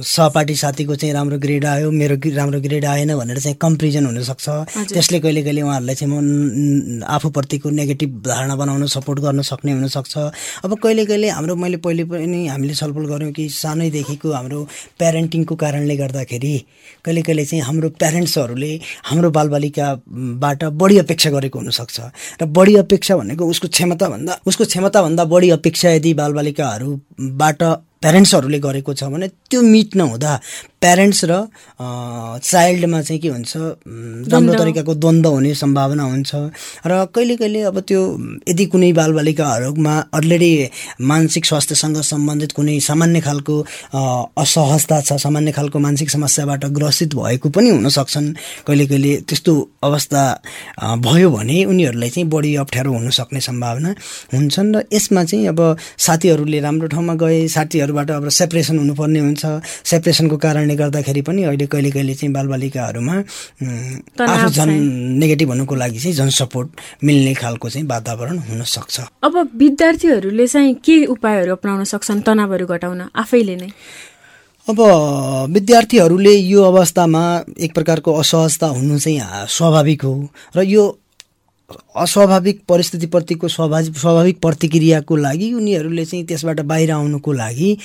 सहपाठी साथीको चाहिँ राम्रो ग्रेड आयो मेरो राम्रो ग्रेड आएन भनेर चाहिँ कम्पेरिजन हुनसक्छ त्यसले कहिले कहिले उहाँहरूलाई चाहिँ म आफूप्रतिको नेगेटिभ धारणा बनाउन सपोर्ट गर्न सक्ने हुनसक्छ अब कहिले कहिले हाम्रो मैले पहिले पनि हामीले छलफल गऱ्यौँ कि सानैदेखिको हाम्रो प्यारेन्टिङको कारणले गर्दाखेरि कहिले कहिले चाहिँ हाम्रो प्यारेन्ट्सहरूले हाम्रो बालबालिकाबाट बढी अपेक्षा गरेको हुनसक्छ र बढी अपेक्षा भनेको उसको क्षमताभन्दा उसको क्षमताभन्दा बढी अपेक्षा यदि बालबालिकाहरूबाट प्यारेन्ट्सहरूले गरेको छ भने त्यो मिट नहुँदा प्यारेन्ट्स र चाइल्डमा चाहिँ के हुन्छ राम्रो तरिकाको द्वन्द्व हुने सम्भावना हुन्छ। र कहिले कहिले अब त्यो यदि कुनै बालबालिकाहरूमा अलरेडी मानसिक स्वास्थ्यसँग सम्बन्धित कुनै सामान्य खालको असहजता छ सामान्य खालको मानसिक समस्याबाट ग्रसित भएको पनि हुन सक्छन्। कहिले कहिले त्यस्तो अवस्था भयो भने उनीहरूलाई चाहिँ बढी अप्ठ्यारो हुन सक्ने सम्भावना हुन्छन्। र यसमा चाहिँ अब साथीहरूले राम्रो ठाउँमा गए साथीहरूबाट अब सेपरेसन हुनुपर्ने हुन्छ। सेपरेसनको कारणले गर्दाखेरि पनि अहिले कहिले कहिले चाहिँ बालबालिकाहरूमा आफू झन्। नेगेटिभ हुनुको लागि चाहिँ झन् सपोर्ट मिल्ने खालको चाहिँ वातावरण हुनसक्छ अब विद्यार्थीहरूले चाहिँ के उपायहरू अप्नाउन सक्छन् तनावहरू घटाउन? आफैले नै। अब विद्यार्थीहरूले यो अवस्थामा एक प्रकारको असहजता हुनु चाहिँ स्वाभाविक हो। र यो अस्वाभाविक परिस्थितिप्रतिको स्वाभाविक स्वाभाविक प्रतिक्रियाको लागि उनीहरूले चाहिँ त्यसबाट बाहिर आउनुको लागि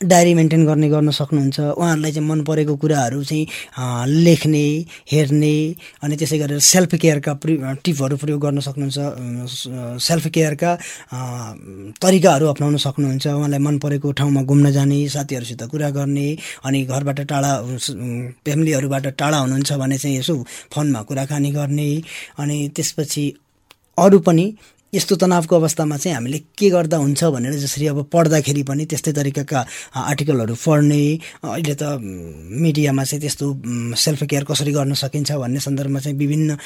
डायरी मेन्टेन गर्ने गर्न सक्नुहुन्छ। उहाँहरूलाई चाहिँ मन परेको कुराहरू चाहिँ लेख्ने हेर्ने अनि त्यसै गरेर सेल्फ केयरका टिपहरू प्रयोग गर्न सक्नुहुन्छ। सेल्फ केयरका तरिकाहरू अप्नाउन सक्नुहुन्छ। उहाँलाई मन परेको ठाउँमा घुम्न जाने साथीहरूसित कुरा गर्ने अनि घरबाट टाढा फ्यामिलीहरूबाट टाढा हुनुहुन्छ भने चाहिँ यसो फोनमा कुराकानी गर्ने अनि त्यसपछि अरू पनि यस्तो तनावको अवस्थामा चाहिँ हामीले के गर्दा हुन्छ भनेर जसरी अब पढ्दाखेरि पनि त्यस्तै तरिकाका आर्टिकलहरू पढ्ने अहिले त मिडियामा चाहिँ त्यस्तो सेल्फ केयर कसरी गर्न सकिन्छ भन्ने सन्दर्भमा चाहिँ विभिन्न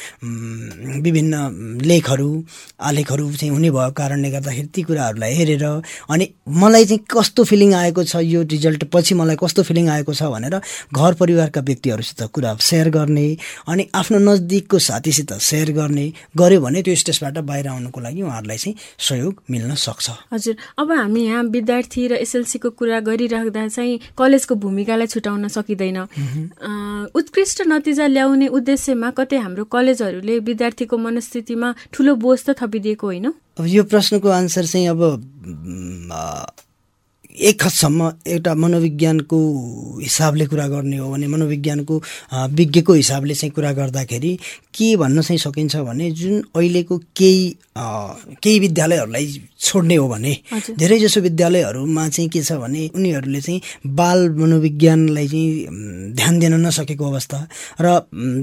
विभिन्न लेखहरू आलेखहरू चाहिँ हुने भएको कारणले गर्दाखेरि ती कुराहरूलाई हेरेर अनि मलाई चाहिँ कस्तो फिलिङ आएको छ यो रिजल्ट पछि मलाई कस्तो फिलिङ आएको छ भनेर घर परिवारका व्यक्तिहरूसित कुरा सेयर गर्ने अनि आफ्नो नजदिकको साथीसित सेयर गर्ने गऱ्यो भने त्यो स्टेजबाट बाहिर आउनुको लागि उहाँहरूलाई चाहिँ सहयोग मिल्न सक्छ। हजुर अब हामी यहाँ विद्यार्थी र एसएलसीको कुरा गरिराख्दा चाहिँ कलेजको भूमिकालाई छुटाउन सकिँदैन। उत्कृष्ट नतिजा ल्याउने उद्देश्यमा कतै हाम्रो कलेजहरूले विद्यार्थीको मनस्थितिमा ठुलो बोझ त थपिदिएको होइन? अब यो प्रश्नको आन्सर चाहिँ अब एक हदसम्म एउटा मनोविज्ञानको हिसाबले कुरा गर्ने हो भने मनोविज्ञानको विज्ञको हिसाबले चाहिँ कुरा गर्दाखेरि के भन्न चाहिँ सकिन्छ भने जुन अहिलेको केही केही विद्यालयहरूलाई छोड्ने हो भने धेरै जसो विद्यालयहरूमा चाहिँ के छ भने उनीहरूले चाहिँ बाल मनोविज्ञानलाई चाहिँ ध्यान दिन नसकेको अवस्था र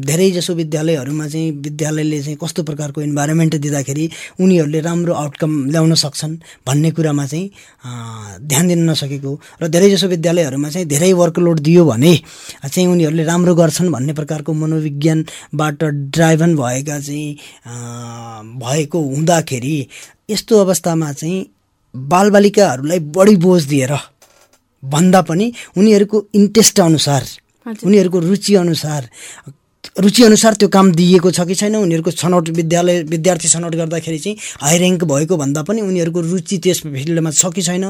धेरै जसो विद्यालयहरूमा चाहिँ विद्यालयले चाहिँ कस्तो प्रकारको इन्भाइरोमेन्ट दिँदाखेरि उनीहरूले राम्रो आउटकम ल्याउन सक्छन् भन्ने कुरामा चाहिँ ध्यान दिन नसकेको र धेरै जसो विद्यालयहरूमा चाहिँ धेरै वर्कलोड दियो भने चाहिँ उनीहरूले राम्रो गर्छन् भन्ने प्रकारको मनोविज्ञानबाट ड्राइभन भएका चाहिँ भएको हुँदाखेरि यस्तो अवस्थामा चाहिँ बालबालिकाहरूलाई बढी बोझ दिएर भन्दा पनि उनीहरूको इन्ट्रेस्ट अनुसार उनीहरूको रुचि अनुसार रुचिअनुसार त्यो काम दिइएको छ कि छैन उनीहरूको छनौट विद्यालय विद्यार्थी छनौट गर्दाखेरि चाहिँ हाई ऱ्याङ्क भएको भन्दा पनि उनीहरूको रुचि त्यस फिल्डमा छ कि छैन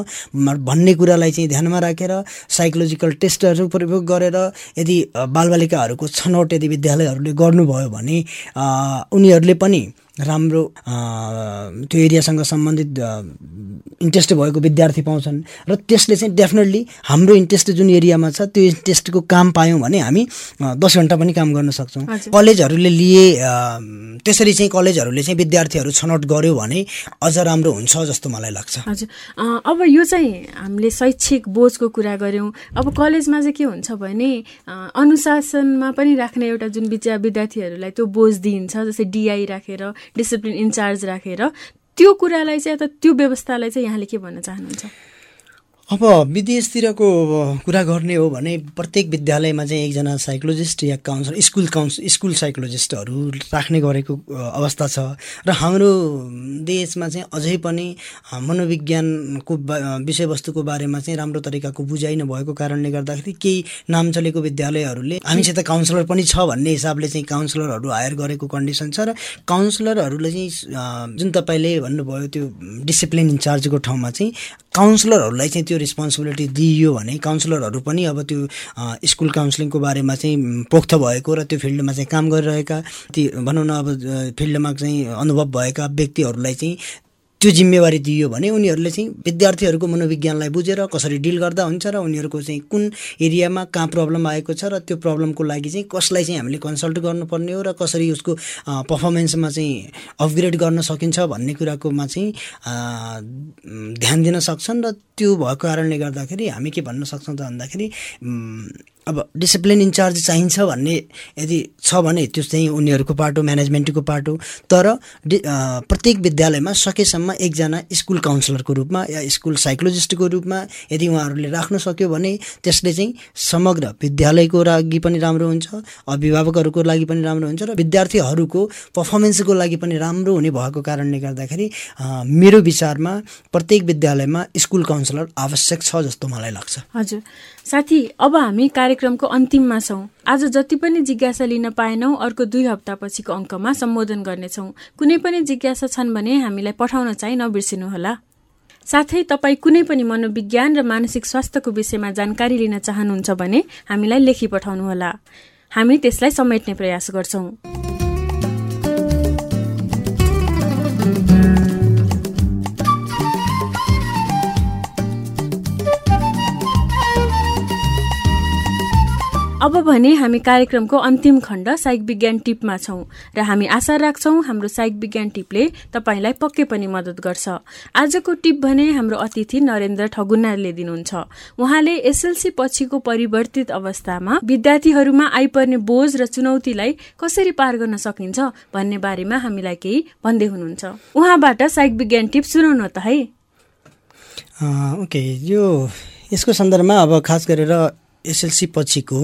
भन्ने कुरालाई चाहिँ ध्यानमा राखेर साइकोलोजिकल टेस्टहरू प्रयोग गरेर यदि बालबालिकाहरूको छनौट यदि विद्यालयहरूले गर्नुभयो भने उनीहरूले पनि राम्रो त्यो एरियासँग सम्बन्धित इन्ट्रेस्ट भएको विद्यार्थी पाउँछन्। र त्यसले चाहिँ डेफिनेटली हाम्रो इन्ट्रेस्ट जुन एरियामा छ त्यो इन्ट्रेस्टको काम पायौँ भने हामी दस घन्टा पनि काम गर्न सक्छौँ। कलेजहरूले लिए त्यसरी चाहिँ कलेजहरूले चाहिँ विद्यार्थीहरू छनौट गर्यो भने अझ राम्रो हुन्छ जस्तो मलाई लाग्छ। हजुर। अब यो चाहिँ हामीले शैक्षिक बोझको कुरा गऱ्यौँ। अब कलेजमा चाहिँ के हुन्छ भने अनुशासनमा पनि राख्ने एउटा जुन विद्या विद्यार्थीहरूलाई त्यो बोझ दिइन्छ जस्तै डिआई राखेर डिसिप्लिन इन्चार्ज राखेर त्यो कुरालाई चाहिँ अथवा त्यो व्यवस्थालाई चाहिँ यहाँले के भन्न चाहनुहुन्छ? अब विदेशतिरको कुरा गर्ने हो भने प्रत्येक विद्यालयमा चाहिँ एकजना साइकोलोजिस्ट या काउन्सलर स्कुल काउन्स स्कुल साइकोलोजिस्टहरू राख्ने गरेको अवस्था छ। र हाम्रो देशमा चाहिँ अझै पनि मनोविज्ञानको विषयवस्तुको बारेमा चाहिँ राम्रो तरिकाको बुझाइ नभएको कारणले गर्दाखेरि केही नाम चलेको विद्यालयहरूले हामीसित काउन्सलर पनि छ भन्ने हिसाबले चाहिँ काउन्सलरहरू हायर गरेको कन्डिसन छ। र काउन्सलरहरूले चाहिँ जुन तपाईँले भन्नुभयो त्यो डिसिप्लिन इन्चार्जको ठाउँमा चाहिँ काउन्सलरहरूलाई चाहिँ त्यो रिस्पोन्सिबिलिटी दिइयो भने काउन्सलरहरू पनि अब त्यो स्कुल काउन्सिलिङको बारेमा चाहिँ पोख्त भएको र त्यो फिल्डमा चाहिँ काम गरिरहेका ती भनौँ न अब फिल्डमा चाहिँ अनुभव भएका व्यक्तिहरूलाई चाहिँ त्यो जिम्मेवारी दियो भने उनीहरूले चाहिँ विद्यार्थीहरूको मनोविज्ञानलाई बुझेर कसरी डिल गर्दा हुन्छ र उनीहरूको चाहिँ कुन एरियामा कहाँ प्रब्लम आएको छ र त्यो प्रब्लमको लागि चाहिँ कसलाई चाहिँ हामीले कन्सल्ट गर्नुपर्ने हो र कसरी उसको पर्फर्मेन्समा चाहिँ अपग्रेड गर्न सकिन्छ भन्ने कुराकोमा चाहिँ ध्यान दिन सक्छन् र त्यो भएको कारणले गर्दाखेरि हामी के भन्न सक्छौँ त भन्दाखेरि अब डिसिप्लिन इन्चार्ज चाहिन्छ भन्ने यदि छ भने त्यो चाहिँ उनीहरूको पार्ट हो म्यानेजमेन्टको पार्ट हो तर प्रत्येक विद्यालयमा सकेसम्म एकजना स्कुल काउन्सिलरको रूपमा या स्कुल साइकोलोजिस्टको रूपमा यदि उहाँहरूले राख्न सक्यो भने त्यसले चाहिँ समग्र विद्यालयको लागि पनि राम्रो हुन्छ अभिभावकहरूको लागि पनि राम्रो हुन्छ र विद्यार्थीहरूको पर्फर्मेन्सको लागि पनि राम्रो हुने भएको कारणले गर्दाखेरि मेरो विचारमा प्रत्येक विद्यालयमा स्कुल काउन्सिलर आवश्यक छ जस्तो मलाई लाग्छ। हजुर। साथी अब हामी कार्यक्रमको अन्तिममा छौँ। आज जति पनि जिज्ञासा लिन पाएनौँ अर्को दुई हप्तापछिको अङ्कमा सम्बोधन गर्नेछौँ। कुनै पनि जिज्ञासा छन् भने हामीलाई पठाउन चाहिँ नबिर्सिनुहोला। साथै तपाईँ कुनै पनि मनोविज्ञान र मानसिक स्वास्थ्यको विषयमा जानकारी लिन चाहनुहुन्छ भने हामीलाई लेखी पठाउनुहोला। हामी त्यसलाई समेट्ने प्रयास गर्छौँ। अब भने हामी कार्यक्रमको अन्तिम खण्ड साइक विज्ञान टिपमा छौँ र हामी आशा राख्छौँ हाम्रो साइक विज्ञान टिपले तपाईँलाई पक्कै पनि मद्दत गर्छ। आजको टिप भने हाम्रो अतिथि नरेन्द्र ठगुनाले दिनुहुन्छ। उहाँले एसएलसी पछिको परिवर्तित अवस्थामा विद्यार्थीहरूमा आइपर्ने बोझ र चुनौतीलाई कसरी पार गर्न सकिन्छ भन्ने बारेमा हामीलाई केही भन्दै हुनुहुन्छ। उहाँबाट साइक विज्ञान टिप सुनाउनु त है। ओके यो यसको सन्दर्भमा अब खास गरेर एसएलसी पछिको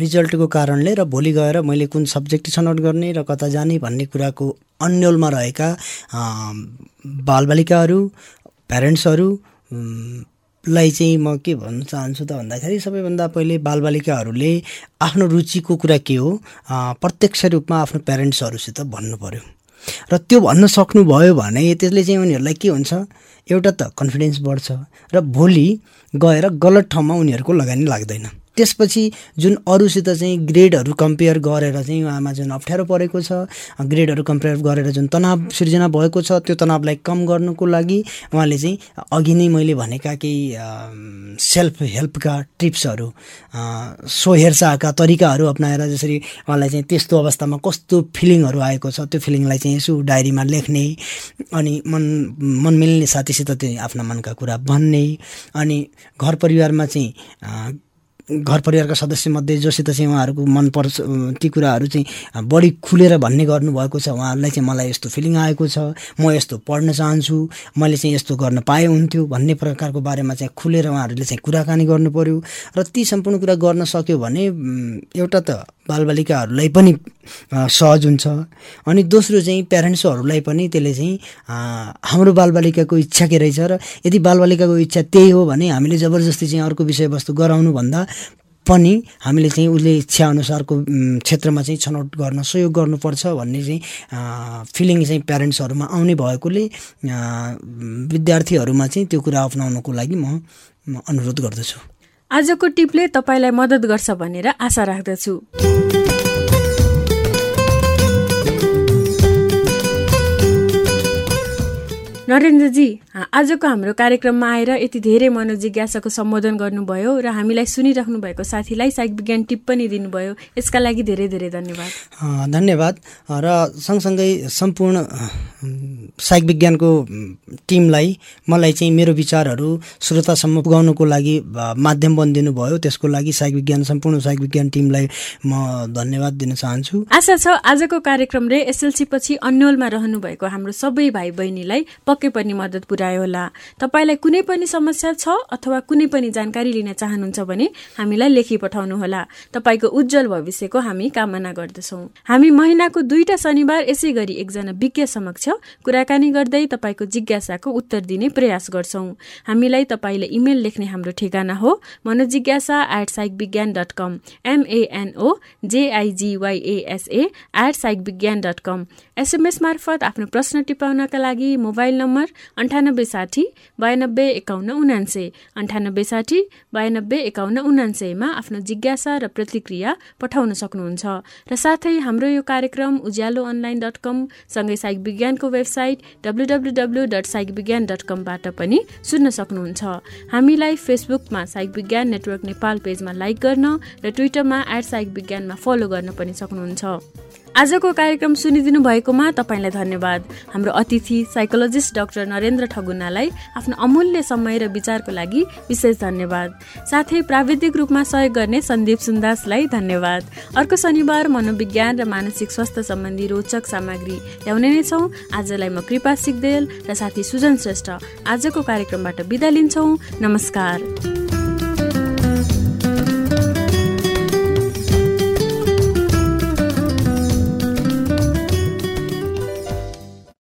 रिजल्टको कारणले र भोलि गएर मैले कुन सब्जेक्ट छनौट गर्ने र कता जाने भन्ने कुराको अन्यलमा रहेका बालबालिकाहरू प्यारेन्ट्सहरू लाई चाहिँ म के भन्न चाहन्छु त भन्दाखेरि सबैभन्दा पहिले बालबालिकाहरूले आफ्नो रुचिको कुरा के हो प्रत्यक्ष रूपमा आफ्नो प्यारेन्ट्सहरूसित भन्नु पर्यो। र त्यो भन्न सक्नुभयो भने त्यसले चाहिँ उनीहरूलाई के हुन्छ? एउटा त कन्फिडेन्स बढ्छ र भोलि गएर गलत ठाउँमा उनीहरूको लगानी लाग्दैन। त्यसपछि जुन अरूसित चाहिँ ग्रेडहरू कम्पेयर गरेर चाहिँ उहाँमा जुन अप्ठ्यारो परेको छ ग्रेडहरू कम्पेयर गरेर जुन तनाव सिर्जना भएको छ त्यो तनावलाई कम गर्नुको लागि उहाँले चाहिँ अघि नै मैले भनेका केही सेल्फ हेल्पका टिप्सहरू सो हेरचाहका तरिकाहरू अप्नाएर जसरी उहाँलाई चाहिँ त्यस्तो अवस्थामा कस्तो फिलिङहरू आएको छ त्यो फिलिङलाई चाहिँ यसो डायरीमा लेख्ने अनि मन मन मिल्ने साथीसित चाहिँ आफ्ना मनका कुरा भन्ने अनि घर परिवारमा चाहिँ घर परिवारका सदस्यमध्ये जोसित चाहिँ उहाँहरूको मनपर्छ ती कुराहरू चाहिँ बढी खुलेर भन्ने गर्नुभएको छ। उहाँहरूलाई चाहिँ मलाई यस्तो फिलिङ आएको छ। म यस्तो पढ्न चाहन्छु। मैले चाहिँ यस्तो गर्न पाए हुन्थ्यो भन्ने प्रकारको बारेमा चाहिँ खुलेर उहाँहरूले चाहिँ कुराकानी गर्नु पऱ्यो र ती सम्पूर्ण कुरा गर्न सक्यो भने एउटा त बालबालिकाहरूलाई पनि सहज हुन्छ। अनि दोस्रो चाहिँ प्यारेन्ट्सहरूलाई पनि त्यसले चाहिँ हाम्रो बालबालिकाको इच्छा के रहेछ। र यदि बालबालिकाको इच्छा त्यही हो भने हामीले जबरजस्ती चाहिँ अर्को विषयवस्तु गराउनुभन्दा पनि हामीले चाहिँ उसले इच्छाअनुसारको क्षेत्रमा चाहिँ छनौट गर्न सहयोग गर्नुपर्छ भन्ने चाहिँ फिलिङ चाहिँ प्यारेन्ट्सहरूमा आउने भएकोले विद्यार्थीहरूमा चाहिँ त्यो कुरा अप्नाउनको लागि म अनुरोध गर्दछु। आजको टिपले तपाईँलाई मद्दत गर्छ भनेर आशा राख्दछु। नरेन्द्रजी आजको हाम्रो कार्यक्रममा आएर यति धेरै मनोजिज्ञासाको सम्बोधन गर्नुभयो र हामीलाई सुनिराख्नु भएको साथीलाई साइक विज्ञान टिप पनि दिनुभयो। यसका लागि धेरै धेरै धन्यवाद। धन्यवाद। र सँगसँगै सम्पूर्ण साइक विज्ञानको टिमलाई मलाई चाहिँ मेरो विचारहरू श्रोतासम्म पुगाउनुको लागि माध्यम बनिदिनु भयो। त्यसको लागि साइक विज्ञान सम्पूर्ण साइक विज्ञान टिमलाई म धन्यवाद दिन चाहन्छु। आशा छ आजको कार्यक्रमले एसएलसी पछि अन्यलमा रहनुभएको हाम्रो सबै भाइ बहिनीलाई पक्कै पनि मद्दत पुर्यायो होला। तपाईँलाई कुनै पनि समस्या छ अथवा कुनै पनि जानकारी लिन चाहनुहुन्छ भने हामीलाई लेखी पठाउनुहोला तपाईँको उज्जवल भविष्यको हामी कामना गर्दछौँ। हामी महिनाको दुईटा शनिबार यसै गरी एकजना विज्ञ समक्ष कुराकानी गर्दै तपाईँको जिज्ञासाको उत्तर दिने प्रयास गर्छौँ। हामीलाई तपाईँले इमेल लेख्ने हाम्रो ठेगाना हो Manojigyasa at psych Vigyan dot com MNO JIGYSA at psych Vigyan dot com SMS मार्फत आफ्नो प्रश्न टिपाउनका लागि मोबाइल नम्बर अन्ठानब्बे साठी बयानब्बे एकाउन्न उनान्से। अन्ठानब्बे साठी बयानब्बे एकाउन्न उनान्सेमा आफ्नो जिज्ञासा र प्रतिक्रिया पठाउन सक्नुहुन्छ। र साथै हाम्रो यो कार्यक्रम उज्यालो अनलाइन डट कम सँगै साइक विज्ञानको website W W W dot psych Vigyan dot कमबाट पनि सुन्न सक्नुहुन्छ। हामीलाई फेसबुकमा साइक विज्ञान नेटवर्क नेपाल पेजमा लाइक गर्न र ट्विटरमा एट साइक विज्ञानमा फलो गर्न पनि सक्नुहुन्छ। आजको कार्यक्रम सुनिदिनु भएकोमा तपाईँलाई धन्यवाद। हाम्रो अतिथि साइकोलोजिस्ट डाक्टर नरेन्द्र ठगुनालाई आफ्नो अमूल्य समय र विचारको लागि विशेष धन्यवाद। साथै प्राविधिक रूपमा सहयोग गर्ने सन्दीप सुन्दासलाई धन्यवाद। अर्को शनिबार मनोविज्ञान र मानसिक स्वास्थ्य सम्बन्धी रोचक सामग्री ल्याउने नै छौँ। आजलाई म कृपा सिक्देल र साथी सुजन श्रेष्ठ आजको कार्यक्रमबाट बिदा लिन्छौँ। नमस्कार।